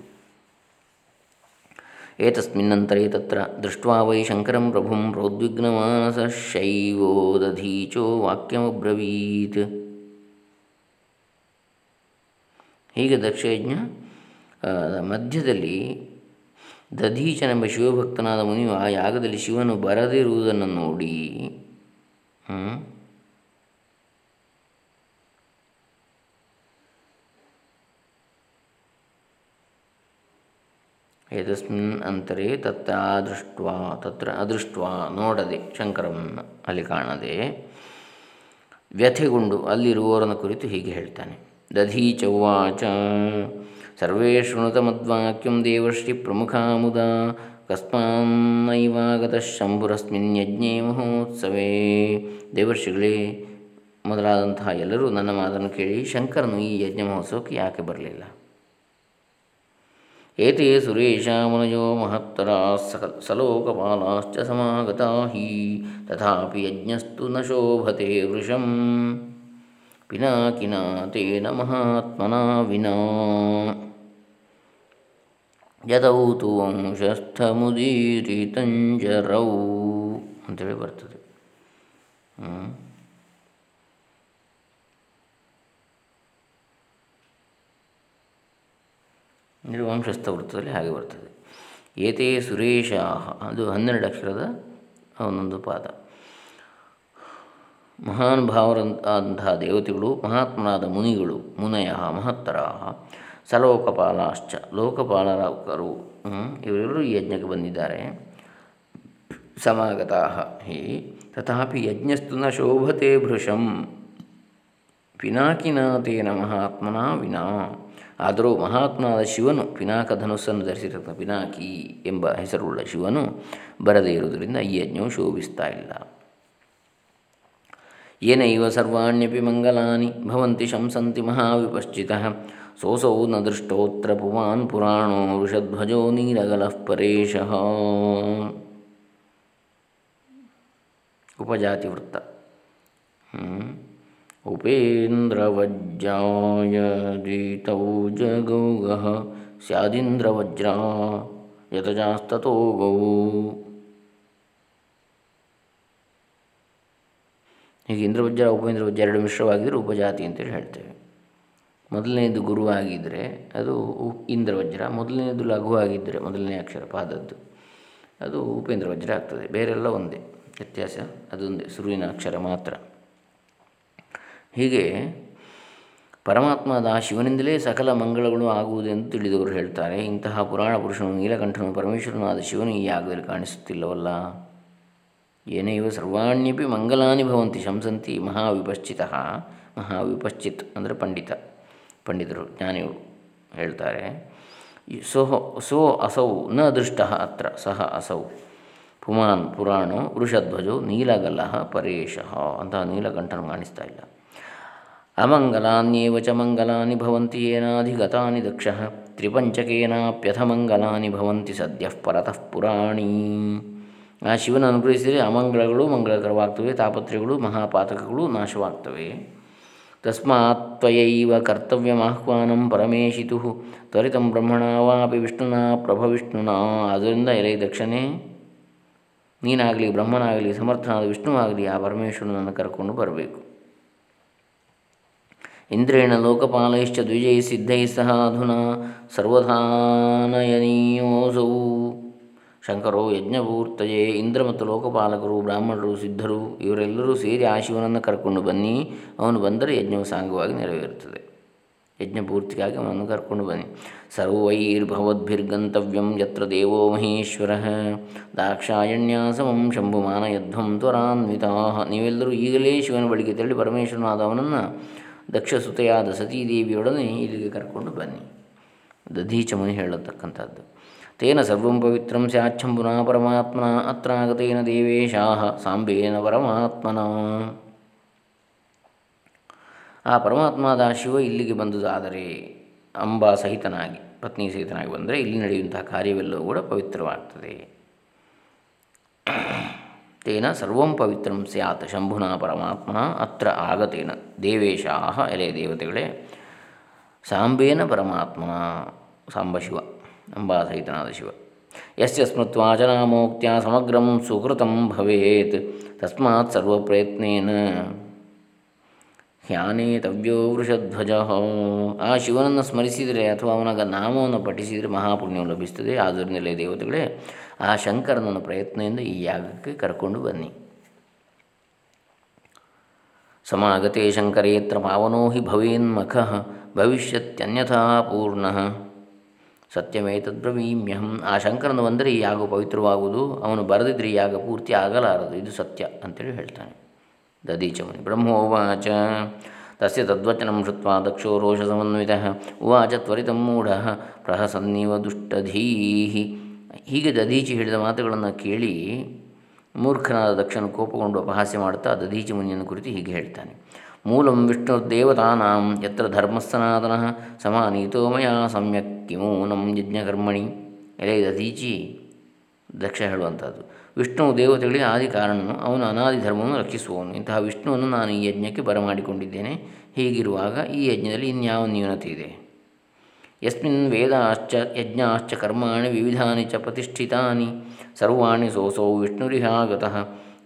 ಏತಸ್ಮಿನ್ನಂತರೇ ತತ್ರ ದೃಷ್ಟ್ವಾ ವೈ ಶಂಕರಂ ಪ್ರಭುಂ ಪ್ರೋದ್ವಿಗ್ನಮಾನಸ ಶೈವೋ ದಧೀಚೋ ವಾಕ್ಯಮಬ್ರವೀತ್। ಹೀಗೆ ದಕ್ಷಯಜ್ಞ ಮಧ್ಯದಲ್ಲಿ ದಧೀಚನೆಂಬ ಶಿವಭಕ್ತನಾದ ಮುನಿಯು ಆ ಯಾಗದಲ್ಲಿ ಶಿವನು ಬರದಿರುವುದನ್ನು ನೋಡಿ. ಏತಸ್ಮಿನ್ ಅಂತರೆ ತತ್ರ ದೃಷ್ಟ್ವಾ ತತ್ರ ಅದೃಷ್ಟ ನೋಡದೆ ಶಂಕರವನ್ನು ಅಲ್ಲಿ ಕಾಣದೆ ವ್ಯಥೆಗೊಂಡು ಅಲ್ಲಿರುವವರನ್ನು ಕುರಿತು ಹೀಗೆ ಹೇಳ್ತಾನೆ. ದಧೀಚೌವಾಚ ಸರ್ವೇ ಮದ್ವಾಕ್ಯಂ ದೇವಶ್ರೀ ಪ್ರಮುಖ ಮುದ ಕಸ್ಮಾನ್ನೈವಾಗತ ಶಂಭುರಸ್ಮಿನ್ ಯಜ್ಞೇ ಮಹೋತ್ಸವೇ ದೇವರ್ಷಿಗಳೇ ಮೊದಲಾದಂತಹ ಎಲ್ಲರೂ ನನ್ನ ಮಾತನ್ನು ಕೇಳಿ ಶಂಕರನು ಈ ಯಜ್ಞ ಮಹೋತ್ಸವಕ್ಕೆ ಯಾಕೆ ಬರಲಿಲ್ಲ? ಏತೇ ಸುರೇಶ ಮುನಯೋ ಮಹತ್ತರ ಸಲೋಕಪಾಲಾಶ್ಚ ಸಮಾಗತಾ ಹಿ, ತಥಾಪಿ ಯಜ್ಞಸ್ತು ನ ಶೋಭತೆ ವೃಷಂ. ಪಿನಾಕಿನ ತೇನ ಮಹಾತ್ಮನ ವಿನಾ। ಯದೌ ತು ತಂಜರೌ ಅಂತೇಳಿ ಬರ್ತದೆ. ವಂಶಸ್ಥ ವೃತ್ತದಲ್ಲಿ ಹಾಗೆ ಬರ್ತದೆ. ಏತೇ ಸುರೇಶ ಅದು ಹನ್ನೆರಡು ಅಕ್ಷರದ ಒಂದೊಂದು ಪಾದ. ಮಹಾನ್ ಭಾವರಂತಹ ದೇವತೆಗಳು, ಮಹಾತ್ಮನಾದ ಮುನಿಗಳು ಮುನಯ ಮಹತ್ತರ ಸಲೋಕಪಾಲಾಶ್ಚ ಲೋಕಪಾಲಕರು ಇವರೆಲ್ಲರೂ ಈ ಯಜ್ಞಕ್ಕೆ ಬಂದಿದ್ದಾರೆ. ಸಮಾಗತಾ ಹಿ, ತಥಾಪಿ ಯಜ್ಞಸ್ತು ನ ಶೋಭತೆ ಭೃಶಂ. ಪಿನಾಕಿನಾಥೇನ ಮಹಾತ್ಮನ ವಿನಾ. ಆದರೂ ಮಹಾತ್ಮನಾದ ಶಿವನು, ಪಿನಾಕ ಧನುಸ್ಸನ್ನು ಧರಿಸಿರತಕ್ಕ ಪಿನಾಕಿ ಎಂಬ ಹೆಸರುಳ್ಳ ಶಿವನು ಬರದೇ ಇರುವುದರಿಂದ ಈ ಯಜ್ಞವು ಶೋಭಿಸ್ತಾ ಇಲ್ಲ. ಏನೈವ ಸರ್ವಾಣ್ಯಪಿ ಮಂಗಲಾನಿ, ಭವಂತಿ ಶಂಸಂತಿ ಮಹಾವಿಪಶ್ಚಿತ. ಸೋಸೌ ನ ದೃಷ್ಟೋತ್ರ ಪುಮಾನ್ ಪುರಾಣೋ ವೃಷಧ್ವಜೋ ನೀರಗಲಃ ಪರೇಶಃ. ಉಪಜಾತಿವೃತ್ತ ಉಪೇಂದ್ರವಜ್ರಾಯ ದೀತೌ ಜಗೌಗಃ ಸ್ಯಾದಿಂದ್ರವಜ್ರ ಯತಜಾಸ್ತತೋ ಗೌ. ಹೀಗೆ ಇಂದ್ರವಜ್ರ ಉಪೇಂದ್ರವಜ್ರ ಎರಡು ಮಿಶ್ರವಾಗಿದ್ದರೆ ಉಪಜಾತಿ ಅಂತೇಳಿ ಹೇಳ್ತೇವೆ. ಮೊದಲನೇದು ಗುರುವಾಗಿದ್ದರೆ ಅದು ಇಂದ್ರವಜ್ರ, ಮೊದಲನೇದು ಲಘುವಾಗಿದ್ದರೆ ಮೊದಲನೇ ಅಕ್ಷರ ಪಾದದ್ದು ಅದು ಉಪೇಂದ್ರ ವಜ್ರ ಆಗ್ತದೆ, ಬೇರೆಲ್ಲ ಒಂದೇ ವ್ಯತ್ಯಾಸ ಅದೊಂದೇ ಸುರುವಿನ ಅಕ್ಷರ ಮಾತ್ರ. ಹೀಗೆ ಪರಮಾತ್ಮದ ಶಿವನಿಂದಲೇ ಸಕಲ ಮಂಗಳಗಳು ಆಗುವುದೆಂದು ತಿಳಿದವರು ಹೇಳ್ತಾರೆ. ಇಂತಹ ಪುರಾಣ ಪುರುಷನು, ನೀಲಕಂಠನು, ಪರಮೇಶ್ವರನಾದ ಶಿವನು ಈ ಆಗದಲ್ಲಿ ಕಾಣಿಸುತ್ತಿಲ್ಲವಲ್ಲ? ಏನೇವ ಸರ್ವಾಣ್ಯಪಿ ಮಂಗಲಾನಿ ಭವಂತಿ ಶಂಸಂತಿ ಮಹಾವಿಪಶ್ಚಿತ, ಮಹಾವಿಪಶ್ಚಿತ್ ಅಂದರೆ ಪಂಡಿತ. ಪಂಡಿತರು, ಜ್ಞಾನಿಗಳು ಹೇಳ್ತಾರೆ ಸೋ ಸೋ ಅಸೌ ನ ದೃಷ್ಟ ಅತ್ರ, ಸಹ ಅಸೌ. ಪುಮಾನ್, ಪುರಾಣೋ, ವೃಷಧ್ವಜೋ ನೀಲಗಲ ಪರೇಶಃ ಅಂತಹ ನೀಲಕಂಠನು ಕಾಣಿಸ್ತಾ ಇಲ್ಲ. ಅಮಂಗಲಾನ್ಯೇವ ಚ ಮಂಗಲಾನಿ ಭವಂತಿ ಏನಾಧಿಗತಾನಿ ದಕ್ಷ. ತ್ರಿಪಂಚಕೇನಾಪ್ಯಥಮಂಗಲಾನಿ ಭವಂತಿ ಸದ್ಯಃ ಪರತಃ ಪುರಾಣೀ. ಆ ಶಿವನ ಅನುಗ್ರಹಿಸಿದರೆ ಅಮಂಗಳಗಳು ಮಂಗಳಕರವಾಗ್ತವೆ, ತಾಪತ್ರಯಗಳು ಮಹಾಪಾತಕಗಳು ನಾಶವಾಗ್ತವೆ. ತಸ್ಮಾತ್ ತ್ವಯೈವ ಕರ್ತವ್ಯಮಾಹ್ವಾನಂ ಪರಮೇಶಿತು ತ್ವರಿತಂ ಬ್ರಹ್ಮಣ ವಾಪಿ ವಿಷ್ಣುನ ಪ್ರಭವಿಷ್ಣುನ ಅದರಿಂದ ಎಲೆ ದಕ್ಷನೇ ನೀನಾಗಲಿ ಬ್ರಹ್ಮನಾಗಲಿ ಸಮರ್ಥನಾದ ವಿಷ್ಣುವಾಗಲಿ ಆ ಪರಮೇಶ್ವರನನ್ನು ಕರ್ಕೊಂಡು ಬರಬೇಕು. ಇಂದ್ರೇಣ ಲೋಕಪಾಲೈಶ್ಚ ದ್ವಿಜೈ ಸಿದ್ಧೈ ಸಹ ಅಧುನಾ ಸರ್ವಧಾನಯನೀಯೋಸೌ। ಶಂಕರೋ ಯಜ್ಞಪೂರ್ತಯೇ ಇಂದ್ರ ಮತ್ತು ಲೋಕಪಾಲಕರು, ಬ್ರಾಹ್ಮಣರು, ಸಿದ್ಧರು, ಇವರೆಲ್ಲರೂ ಸೇರಿ ಆ ಶಿವನನ್ನು ಕರ್ಕೊಂಡು ಬನ್ನಿ. ಅವನು ಬಂದರೆ ಯಜ್ಞವು ಸಾಂಗವಾಗಿ ನೆರವೇರುತ್ತದೆ. ಯಜ್ಞಪೂರ್ತಿಗಾಗಿ ಅವನನ್ನು ಕರ್ಕೊಂಡು ಬನ್ನಿ. ಸರ್ವೈರ್ಭವದ್ಭಿರ್ಗಂತವ್ಯಂ ಯತ್ರ ದೇವೋ ಮಹೇಶ್ವರ. ದಾಕ್ಷಾಯಣ್ಯಾಸಮಂ ಶಂಭುಮಾನಯಧ್ವಂ ತ್ವರಾನ್ವಿತಾ ನೀವೆಲ್ಲರೂ ಈಗಲೇ ಶಿವನ ಬಳಿಗೆ ತೆರಳಿ ಪರಮೇಶ್ವರನಾದವನನ್ನು ದಕ್ಷಸುತೆಯಾದ ಸತೀದೇವಿಯೊಡನೆ ಇಲ್ಲಿಗೆ ಕರ್ಕೊಂಡು ಬನ್ನಿ. ದಧೀಚ ಮುನಿ ಹೇಳತಕ್ಕಂಥದ್ದು. ತೇನ ಸರ್ವಂ ಪವಿತ್ರಂ ಸ್ಯಾಚ್ಛಂಬುನಾ ಪರಮಾತ್ಮನ ಅತ್ರಾಗತೇನ ದೇವೇಶಾಹ ಸಾಂಬೇನ ಪರಮಾತ್ಮನ. ಆ ಪರಮಾತ್ಮದ ಶಿವ ಇಲ್ಲಿಗೆ ಬಂದುದಾದರೆ ಅಂಬಾ ಸಹಿತನಾಗಿ, ಪತ್ನಿ ಸಹಿತನಾಗಿ ಬಂದರೆ ಇಲ್ಲಿ ನಡೆಯುವಂತಹ ಕಾರ್ಯವೆಲ್ಲವೂ ಕೂಡ ಪವಿತ್ರವಾಗ್ತದೆ. ತೇನ ಸರ್ವಂ ಪವಿತ್ರಂ ಸ್ಯಾತ್ ಶಂಭುನಾ ಪರಮಾತ್ಮನ ಅತ್ರ ಆಗತೇನ ದೇವೇಶಾಹ ಎಲೆ ದೇವತೆಗಳೇ. ಸಾಂಬೇನ ಪರಮಾತ್ಮನ ಸಾಂಬ ಶಿವ ಅಂಬಾಸಹಿತನಾದ ಶಿವ. ಯಸ್ಯ ಸ್ಮೃತ್ವಾಚನಾಮೋಕ್ತ್ಯ ಸಮಗ್ರಂ ಸುಕೃತಂ ಭವೇತ್, ತಸ್ಮಾತ್ ಸರ್ವಪ್ರಯತ್ನೇನ. ಹ್ಯಾನೇತವ್ಯೋ ವೃಷಧ್ವಜ. ಆ ಶಿವನನ್ನು ಸ್ಮರಿಸಿದರೆ ಅಥವಾ ಅವನ ನಾಮವನ್ನು ಪಠಿಸಿದರೆ ಮಹಾಪುಣ್ಯವು ಲಭಿಸ್ತದೆ ಆದ್ದರಿಂದಲೇ ದೇವತೆಗಳೇ, ಆ ಶಂಕರನನ್ನು ಪ್ರಯತ್ನದಿಂದ ಈ ಯಾಗಕ್ಕೆ ಕರ್ಕೊಂಡು ಬನ್ನಿ. ಸಮಾಗತೆ ಶಂಕರೇತ್ರ ಪಾವನೋ ಹಿ ಭವೇನ್ಮಖ ಭವಿಷ್ಯತ್ಯನ್ಯಥಾ ಪೂರ್ಣ. ಸತ್ಯಮೇತದ್ಬ್ರವೀಮ್ಯಹಂ ಆ ಶಂಕರನ ಬಂದರೆ ಈ ಯಾಗ ಪವಿತ್ರವಾಗುವುದು, ಅವನು ಬರೆದಿದ್ರೆ ಈ ಯಾಗ ಪೂರ್ತಿ ಆಗಲಾರದು, ಇದು ಸತ್ಯ ಅಂತೇಳಿ ಹೇಳ್ತಾನೆ. ದದೀಚಮುನಿ ಬ್ರಹ್ಮೋವಾಚ. ತಸ್ಯ ತದ್ವಚನಂ ಶುತ್ವ ದಕ್ಷೋ ರೋಷಸಮನ್ವಿತ. ಉವಾಚ ತ್ವರಿತ ಮೂಢ. ಪ್ರಹಸನ್ನಿವ ದುಷ್ಟಧೀಹಿ. ಹೀಗೆ ದಧೀಚಿ ಹೇಳಿದ ಮಾತುಗಳನ್ನು ಕೇಳಿ ಮೂರ್ಖನಾದ ದಕ್ಷನ ಕೋಪಗೊಂಡು ಅಪಹಾಸ್ಯ ಮಾಡುತ್ತಾ ದದೀಚಿ ಮುನಿಯನ್ನು ಕುರಿತು ಹೀಗೆ ಹೇಳ್ತಾನೆ. ಮೂಲಂ ವಿಷ್ಣುರ್ದೇವತಾನಾಂ ಯತ್ರ ಧರ್ಮಸ್ಥನಾದನ ಸಮಾನೀತೋ ಮಯ ಸಮ್ಯಕ್ ಕಿಮೂನಂ ಯಜ್ಞಕರ್ಮಣಿ ಎಲೆ ದದೀಚಿ ದಕ್ಷ ಹೇಳುವಂಥದ್ದು ವಿಷ್ಣು ದೇವತೆಗಳಿಗೆ ಆದಿ ಕಾರಣನು, ಅವನು ಅನಾದಿ ಧರ್ಮವನ್ನು ರಕ್ಷಿಸುವವನು. ಇಂತಹ ವಿಷ್ಣುವನ್ನು ನಾನು ಈ ಯಜ್ಞಕ್ಕೆ ಬರಮಾಡಿಕೊಂಡಿದ್ದೇನೆ. ಹೀಗಿರುವಾಗ ಈ ಯಜ್ಞದಲ್ಲಿ ಇನ್ಯಾವ ನ್ಯೂನತೆ ಇದೆ? ಯಸ್ಮಿನ್ ವೇದಾಶ್ಚ, ಯಜ್ಞಾಶ್ಚ ಕರ್ಮಾಣಿ ವಿವಿಧಾನಿ ಚ ಪ್ರತಿಷ್ಠಿತಾನಿ. ಸರ್ವಾಣಿ ಸೋಸೋ ವಿಷ್ಣುರಿಹಾಗತಃ.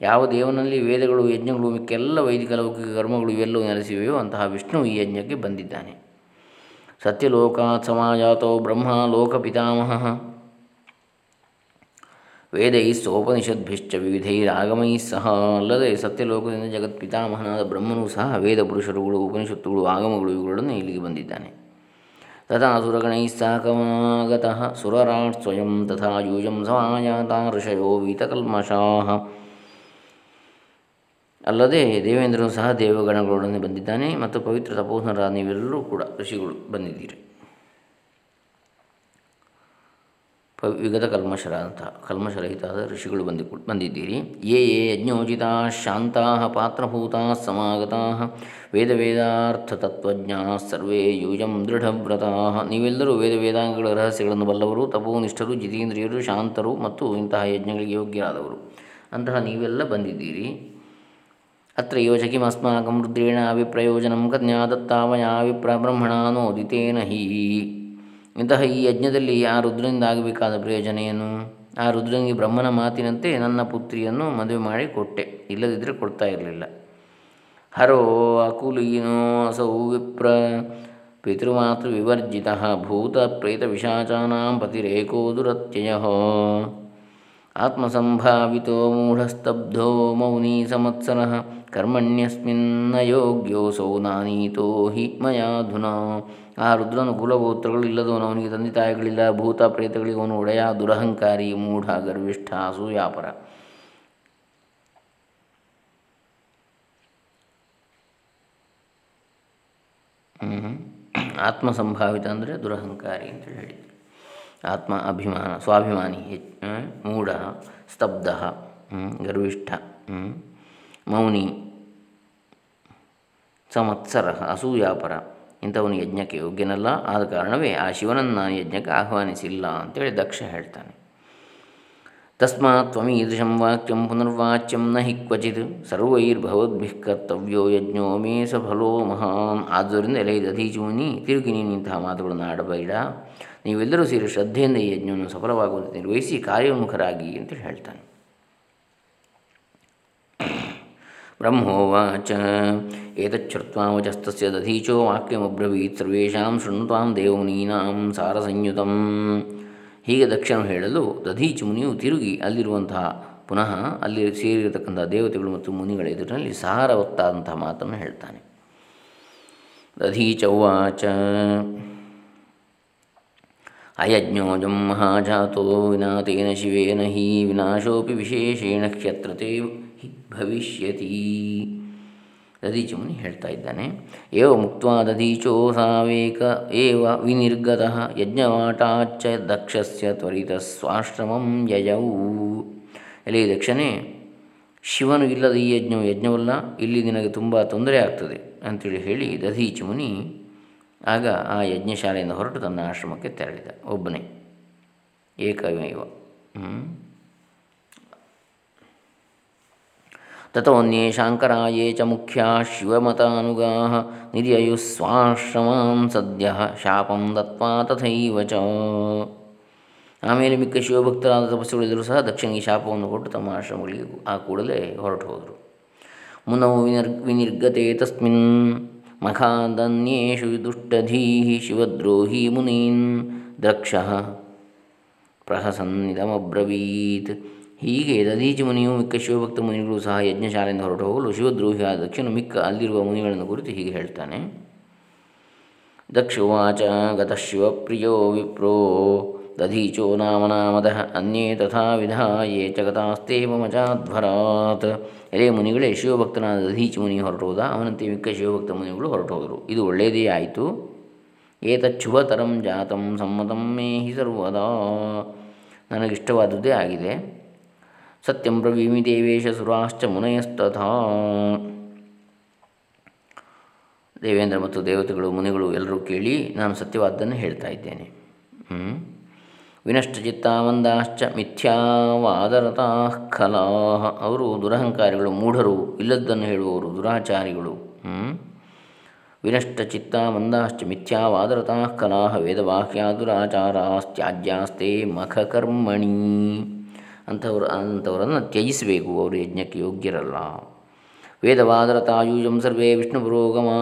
ಯಾವ ದೇವನಲ್ಲಿ ವೇದಗಳು, ಯಜ್ಞಗಳು, ಮಿಕ್ಕೆಲ್ಲ ವೈದಿಕ ಲೌಕಿಕ ಕರ್ಮಗಳು ಇವೆಲ್ಲವೂ ನೆಲೆಸಿವೆಯೋ ಅಂತಹ ವಿಷ್ಣು ಈ ಯಜ್ಞಕ್ಕೆ ಬಂದಿದ್ದಾನೆ. ಸತ್ಯಲೋಕಾತ್ ಸಮಾಜಾತೋ ಬ್ರಹ್ಮ ಲೋಕ ಪಿತಾಮಹ. ವೇದೈ ಸೋಪನಿಷದ್ಭಿಶ್ಚ ವಿವಿಧೈರಾಗಮೈ ಸಹ. ಅಲ್ಲದೆ ಸತ್ಯಲೋಕದಿಂದ ಜಗತ್ ಪಿತಾಮಹನಾದ ಬ್ರಹ್ಮನೂ ಸಹ ವೇದ ಪುರುಷರುಗಳು, ಉಪನಿಷತ್ತುಗಳು, ಆಗಮಗಳು ಇವುಗಳನ್ನು ಇಲ್ಲಿಗೆ ಬಂದಿದ್ದಾನೆ. ತಥಾ ಸುರಗಣೈಸ್ಸಾಕಮಾಗತಃ ಸುರರಾಟ್ ಸ್ವಯಂ ತಥಾ ಯೂಜಂ ಸಮಾಜಾತ ಋಷಯೋ ವೀತಕಲ್ಮಷಾ. ಅಲ್ಲದೆ ದೇವೇಂದ್ರನು ಸಹ ದೇವಗಣಗಳೊಡನೆ ಬಂದಿದ್ದಾನೆ ಮತ್ತು ಪವಿತ್ರ ತಪೋಧನರಾದ ನೀವೆಲ್ಲರೂ ಕೂಡ ಋಷಿಗಳು ಬಂದಿದ್ದೀರಿ. ವಿಗತ ಕಲ್ಮಶರಾದಂಥ ಕಲ್ಮಶರಹಿತಾದ ಋಷಿಗಳು ಬಂದಿ ಬಂದಿದ್ದೀರಿ. ಯೇ ಯೇ ಯಜ್ಞೋಚಿತ ಶಾಂತಾ ಪಾತ್ರಭೂತಾ ಸಮಾಗತಾ ವೇದ ವೇದಾರ್ಥ ತತ್ವಜ್ಞಾ ಸರ್ವೇ ಯೂಜಂ ದೃಢವ್ರತಾ. ನೀವೆಲ್ಲರೂ ವೇದ ವೇದಾಂಗಗಳ ರಹಸ್ಯಗಳನ್ನು ಬಲ್ಲವರು, ತಪೋನಿಷ್ಠರು, ಜಿತೇಂದ್ರಿಯರು, ಶಾಂತರು ಮತ್ತು ಇಂತಹ ಯಜ್ಞಗಳಿಗೆ ಯೋಗ್ಯರಾದವರು. ಅಂತಹ ನೀವೆಲ್ಲ ಬಂದಿದ್ದೀರಿ. ಅತ್ರ ಯೋಜಕಿಮಸ್ಮಾಕಂ ರುದ್ರೇಣ ಅಭಿಪ್ರಯೋಜನ ಕನ್ಯಾ ದತ್ತಾವಯ ವಿಪ್ರ ಹಿ ಇಂತಹ ಈ ಯಜ್ಞದಲ್ಲಿ ಆ ರುದ್ರನಿಂದ ಆಗಬೇಕಾದ ಪ್ರಯೋಜನ ಏನು? ಆ ರುದ್ರನಿಗೆ ಬ್ರಹ್ಮನ ಮಾತಿನಂತೆ ನನ್ನ ಪುತ್ರಿಯನ್ನು ಮದುವೆ ಮಾಡಿ ಕೊಟ್ಟೆ ಇಲ್ಲದಿದ್ದರೆ ಕೊಡ್ತಾ ಇರಲಿಲ್ಲ. ಹರೋ ಅಕುಲೀನೋ ಅಸೌ ವಿಪ್ರ ಪಿತೃಮಾತೃ ವಿವರ್ಜಿತ ಭೂತ ಪ್ರೇತ ವಿಶಾಚಾನಾಂ ಪತಿರೇಕೋ ದುರತ್ಯಯ। ಆತ್ಮಸಂಭಾವಿತೋ ಮೂಢಸ್ತಬ್ಧೋ ಮೌನಿ ಸಂವತ್ಸರ ಕರ್ಮಣ್ಯಸ್ಮಿನ್ನ ಯೋಗ್ಯೋಸೌ ನಾನೀತೋ ಹಿ ಮಯಾಧುನಾ ಆ ರುದ್ರನು ಕುಲಗೋತ್ರಗಳು ಇಲ್ಲದವನು ಅವನಿಗೆ ತಂದೆ ತಾಯಿಗಳಿಲ್ಲ, ಭೂತ ಪ್ರೇತಗಳಿಗೆ ಅವನು ಒಡೆಯ, ದುರಹಂಕಾರಿ, ಮೂಢ, ಗರ್ವಿಷ್ಠ, ಅಸೂಯಾಪರ. ಆತ್ಮ ಸಂಭಾವಿತ ಅಂದರೆ ದುರಹಂಕಾರಿ ಅಂತ ಹೇಳಿದರು. ಆತ್ಮ ಅಭಿಮಾನ, ಸ್ವಾಭಿಮಾನಿ ಮೂಢ, ಸ್ತಬ್ಧ ಗರ್ವಿಷ್ಠ ಮೌನಿ ಸಂವತ್ಸರ ಅಸೂಯಾಪರ ಇಂಥವನು ಯಜ್ಞಕ್ಕೆ ಯೋಗ್ಯನಲ್ಲ. ಆದ ಕಾರಣವೇ ಆ ಶಿವನನ್ನು ನಾನು ಯಜ್ಞಕ್ಕೆ ಆಹ್ವಾನಿಸಿಲ್ಲ ಅಂತೇಳಿ ದಕ್ಷ ಹೇಳ್ತಾನೆ. ತಸ್ಮಾತ್ ತ್ವಮೀದೃಶಂ ವಾಕ್ಯಂ ಪುನರ್ವಾಚ್ಯಂ ನ ಹಿ ಕ್ವಚಿತ್. ಸರ್ವೈರ್ಭವದ್ಭಿ ಕರ್ತವ್ಯೋ ಯಜ್ಞೋ ಮೇ ಸಫಲೋ ಫಲೋ ಮಹಾನ್. ಆದ್ದರಿಂದ ಎಲೆ ದಧೀಚುನಿ ತಿರುಗಿ ನೀನು ಇಂತಹ ಮಾತುಗಳನ್ನು ಆಡಬೇಡ. ನೀವೆಲ್ಲರೂ ಸೇರಿ ಶ್ರದ್ಧೆಯಿಂದ ಈ ಯಜ್ಞವನ್ನು ಸಫಲವಾಗುವಂತೆ ನಿರ್ವಹಿಸಿ ಕಾರ್ಯೋನ್ಮುಖರಾಗಿ ಅಂತೇಳಿ ಹೇಳ್ತಾನೆ. ಬ್ರಹ್ಮೋವಾಚ ಏತಚ್ಛ್ರುತ್ವಾ ವಚಸ್ತಸ್ಯ ದಧೀಚೋ ವಾಕ್ಯಮಬ್ರವೀತ್ ಸರ್ವೇಷಾಂ ಶೃಣ್ವಾಂ ದೇವಮುನೀನಾಂ ಸಾರಸಂಯುತಂ ಹೀಗೆ ದಕ್ಷನು ಹೇಳಲು ದಧೀಚ ಮುನಿಯು ತಿರುಗಿ ಅಲ್ಲಿರುವಂತಹ, ಪುನಃ ಅಲ್ಲಿ ಸೇರಿರತಕ್ಕಂಥ ದೇವತೆಗಳು ಮತ್ತು ಮುನಿಗಳ ಎದುರಿನಲ್ಲಿ ಸಾರವತ್ತಾದಂತಹ ಮಾತನ್ನು ಹೇಳ್ತಾನೆ. ದಧೀಚೌವಾಚ ಅಯಜ್ಞೋಜಂ ಮಹಾಜಾತೋ ವಿನಾತೇನ ಶಿವೇನ ಹೀ ವಿನಾಶೋಪಿ ವಿಶೇಷೇಣ ಕ್ಷತ್ರತೆ ಭವಿಷ್ಯತಿ. ದಧೀಚಿ ಮುನಿ ಹೇಳ್ತಾ ಇದ್ದಾನೆ. ಏವ ಮುಕ್ತ ದಧೀಚೋ ಸಾವೇಕ, ಏವ ವಿನಿರ್ಗತಃ ಯಜ್ಞವಾಟಾಚ ದಕ್ಷಸ್ಯ ತ್ವರಿತ ಸ್ವಾಶ್ರಮಂ ಯಜವು ಎಲೆ ದಕ್ಷನೇ ಶಿವನು ಇಲ್ಲದ ಈ ಯಜ್ಞವು ಯಜ್ಞವಲ್ಲ, ಇಲ್ಲಿ ನಿನಗೆ ತುಂಬ ತೊಂದರೆ ಆಗ್ತದೆ ಅಂತೇಳಿ ಹೇಳಿ ದಧೀಚಿ ಮುನಿ ಆಗ ಆ ಯಜ್ಞಶಾಲೆಯಿಂದ ಹೊರಟು ತನ್ನ ಆಶ್ರಮಕ್ಕೆ ತೆರಳಿದ. ಒಬ್ಬನೇ. ಏಕಮೇವ ತಥೋನ್ಯೇ ಶಾಂಕರಾಯೇ ಚ ಮುಖ್ಯಾ ಶಿವಮತಾನುಗಾ ನಿರ್ಯಯುಸ್ವಾಶ್ರಮಾಂ ಸದ್ಯ ಶಾಪಂ ದತ್ವಾ ತಥೈವ ಚ ಆಮೇಲೆ ಮಿಕ್ಕ ಶಿವಭಕ್ತರಾದ ತಪಸ್ಸುಗಳಿದ್ದರೂ ಸಹ ದಕ್ಷಿಣಿಗೆ ಶಾಪವನ್ನು ಕೊಟ್ಟು ತಮ್ಮ ಆಶ್ರಮಗಳಿಗೆ ಆ ಕೂಡಲೇ ಹೊರಟು ಹೋದರು. ಮುನೋ ವಿನಿರ್ ವಿನಿರ್ಗತೆ ತಸ್ಮಿನ್ ಮಖಾದನ್ಯೇಷು ದುಷ್ಟಧೀ ಶಿವದ್ರೋಹಿ ಮುನೀನ್ ದ್ರಕ್ಷ ಪ್ರಹಸನ್ನಿದಮಬ್ರವೀತ್ ಹೀಗೆ ದಧೀಚಿ ಮುನಿಯು ಮಿಕ್ಕ ಶಿವಭಕ್ತ ಮುನಿಗಳು ಸಹ ಯಜ್ಞಶಾಲೆಯಿಂದ ಹೊರಟು ಹೋಗಲು ಶಿವದ್ರೋಹಿಯಾದ ದಕ್ಷನು ಮಿಕ್ಕ ಅಲ್ಲಿರುವ ಮುನಿಗಳನ್ನು ಕುರಿತು ಹೀಗೆ ಹೇಳ್ತಾನೆ. ದಕ್ಷುವಾಚ ಗತ ಶಿವಪ್ರಿಯೋ ವಿಪ್ರೋ ದಧೀಚೋ ನಾಮ ಅನ್ಯೇ ತಥಾ ವಿಧಾಯೇ ಚ ಮಚಾಧ್ವರಾತ್ ಎಲೆ ಮುನಿಗಳೇ, ಶಿವಭಕ್ತನಾದ ದಧೀಚಿ ಮುನಿ ಹೊರಟೋದ ಅವನಂತೆ ಮಿಕ್ಕ ಶಿವಭಕ್ತ ಮುನಿಗಳು ಹೊರಟೋದರು ಇದು ಒಳ್ಳೆಯದೇ ಆಯಿತು. ಏತಚ್ಛುಭತರಂ ಜಾತಂ ಸಮ್ಮತಂ ಮೇ ಹಿ ಸರ್ವದಾ. ನನಗಿಷ್ಟವಾದದ್ದೇ ಆಗಿದೆ. ಸತ್ಯಂ ಬ್ರವೀಮಿ ದೇವೇಶ ಸುರಾಶ್ಚ ಮುನಯಸ್ತಥಾ ದೇವೇಂದ್ರ ಮತ್ತು ದೇವತೆಗಳು, ಮುನಿಗಳು ಎಲ್ಲರೂ ಕೇಳಿ ನಾನು ಸತ್ಯವಾದ್ದನ್ನು ಹೇಳ್ತಾ ಇದ್ದೇನೆ. ವಿನಷ್ಟ ಮಂದಾಶ್ಚ ಮಿಥ್ಯಾವಾದರತಾ ಖಲಾ ಅವರು ದುರಹಂಕಾರಿಗಳು, ಮೂಢರು, ಇಲ್ಲದ್ದನ್ನು ಹೇಳುವವರು, ದುರಾಚಾರಿಗಳು. ವಿನಷ್ಟ ಚಿತ್ತ ಮಂದಾಶ್ಚ ಮಿಥ್ಯಾವಾದರತಾ ಕಲಾ ವೇದವಾಕ್ಯಾದುರಾಚಾರಾಸ್ತ್ಯಾಜ್ಯಾಸ್ತೆ ಮಖಕರ್ಮಣಿ. ಅಂಥವ್ರು ಅಂಥವರನ್ನು ತ್ಯಜಿಸಬೇಕು, ಅವರು ಯಜ್ಞಕ್ಕೆ ಯೋಗ್ಯರಲ್ಲ. ವೇದವಾದರತಾಯೂಜಂ ಸರ್ವೇ ವಿಷ್ಣು ಪುರೋಗಮಾ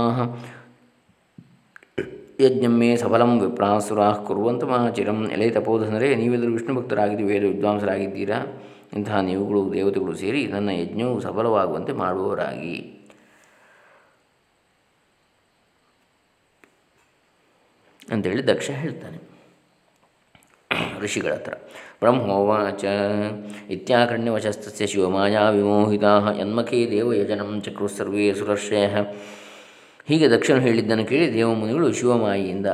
ಮೇ ಸಫಲಂ ವಿಪ್ರಾಸುರಾ ಕುರುವಂತ ಮಹಾಚಿರಂ ಎಲೆ ತಪೋಧನರೇ ನೀವೆಲ್ಲರೂ ವಿಷ್ಣು ಭಕ್ತರಾಗಿದ್ದು ವೇದ ವಿದ್ವಾಂಸರಾಗಿದ್ದೀರಾ? ಇಂತಹ ನೀವುಗಳು ದೇವತೆಗಳು ಸೇರಿ ನನ್ನ ಯಜ್ಞವು ಸಫಲವಾಗುವಂತೆ ಮಾಡುವವರಾಗಿ. ಅಂತೇಳಿ ದಕ್ಷ ಹೇಳ್ತಾನೆ. ಋಷಿಗಳ ಹತ್ರ ಬ್ರಹ್ಮೋವಾಚ. ಇತ್ಯಾಕರ್ಣ್ಯವಶಸ್ತಸ್ಯ ಶಿವಮಾಯಾ ವಿಮೋಹಿತಾ ಯನ್ಮಖೇ ದೇವಯಜನಂ ಚಕ್ರು ಸರ್ವೇ ಸುರರ್ಷಯ ಹೀಗೆ ದಕ್ಷಿಣ ಹೇಳಿದ್ದನ್ನು ಕೇಳಿ ದೇವಮುನಿಗಳು ಶಿವಮಾಯಿಯಿಂದ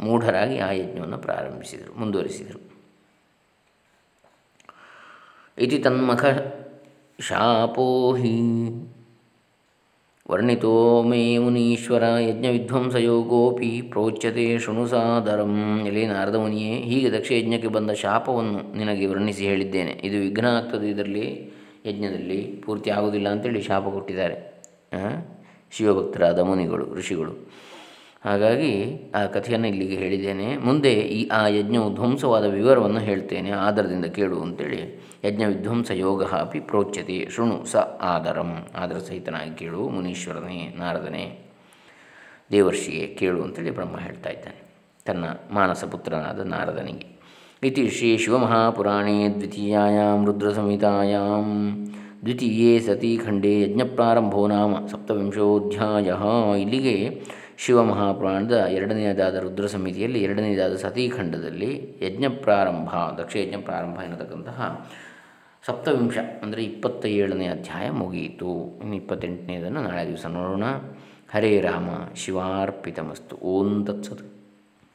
ಮೂಢರಾಗಿ ಆ ಯಜ್ಞವನ್ನು ಪ್ರಾರಂಭಿಸಿದರು, ಮುಂದುವರಿಸಿದರು. ಇತಿ ತನ್ಮಖ ಶಾಪೋಹಿ ವರ್ಣಿತೋ ಮೇ ಮುನೀಶ್ವರ ಯಜ್ಞವಿಧ್ವಂಸಯೋಗೋಪಿ ಪ್ರೋಚ್ಯತೆ ಶೃಣು ಸಾದರಂ. ಎಲೆ ನಾರದ ಮುನಿಯೇ, ಹೀಗೆ ದಕ್ಷ ಯಜ್ಞಕ್ಕೆ ಬಂದ ಶಾಪವನ್ನು ನಿನಗೆ ವರ್ಣಿಸಿ ಹೇಳಿದ್ದೇನೆ. ಇದು ವಿಘ್ನ ಆಗ್ತದೆ ಇದರಲ್ಲಿ, ಯಜ್ಞದಲ್ಲಿ ಪೂರ್ತಿ ಆಗುವುದಿಲ್ಲ ಅಂತೇಳಿ ಶಾಪ ಕೊಟ್ಟಿದ್ದಾರೆ. ಶಿವಭಕ್ತರಾದ ಮುನಿಗಳು, ಋಷಿಗಳು. ಹಾಗಾಗಿ ಆ ಕಥೆಯನ್ನು ಇಲ್ಲಿಗೆ ಹೇಳಿದ್ದೇನೆ. ಮುಂದೆ ಈ ಆ ಯಜ್ಞವು ಧ್ವಂಸವಾದ ವಿವರವನ್ನು ಹೇಳ್ತೇನೆ. ಆದರದಿಂದ ಕೇಳು ಅಂತೇಳಿ. ಯಜ್ಞ ವಿಧ್ವಂಸ ಯೋಗ ಅಪಿ ಪ್ರೋಚ್ಯತೆ ಶೃಣು ಸ ಆದರಂ. ಆದರ ಸಹಿತನಾಗಿ ಕೇಳು ಮುನೀಶ್ವರನೇ, ನಾರದನೇ. ದೇವರ್ಷಿಯೇ, ಕೇಳು ಅಂತೇಳಿ ಬ್ರಹ್ಮ ಹೇಳ್ತಾ ಇದ್ದಾನೆ. ತನ್ನ ಮಾನಸ ಪುತ್ರನಾದ ನಾರದನಿಗೆ. ಇತಿ ಶ್ರೀ ಶಿವಮಹಾಪುರಾಣೇ ದ್ವಿತೀಯಾಂ ರುದ್ರ ಸಂಹಿತಾಯಾಂ ದ್ವಿತೀಯೇ ಸತಿ ಖಂಡೇ ಯಜ್ಞ ಪ್ರಾರಂಭೋ ನಾಮ ಸಪ್ತವಿಂಶೋಧ್ಯಾಯ. ಇಲ್ಲಿಗೆ ಶಿವಮಹಾಪುರಾಣದ ಎರಡನೆಯದಾದ ರುದ್ರ ಸಮಿತಿಯಲ್ಲಿ ಎರಡನೆಯದಾದ ಸತೀಖಂಡದಲ್ಲಿ ಯಜ್ಞ ಪ್ರಾರಂಭ ದಕ್ಷ ಯಜ್ಞ ಪ್ರಾರಂಭ ಎನ್ನತಕ್ಕಂತಹ ಸಪ್ತವಿಂಶ, ಅಂದರೆ ಇಪ್ಪತ್ತ ಏಳನೇ ಅಧ್ಯಾಯ ಮುಗಿಯಿತು. ಇನ್ನು ಇಪ್ಪತ್ತೆಂಟನೇದನ್ನು ನಾಳೆ ದಿವಸ ನೋಡೋಣ. ಹರೇ ರಾಮ, ಶಿವಾರ್ಪಿತಮಸ್ತು. ಓಂ ತತ್ಸತ್.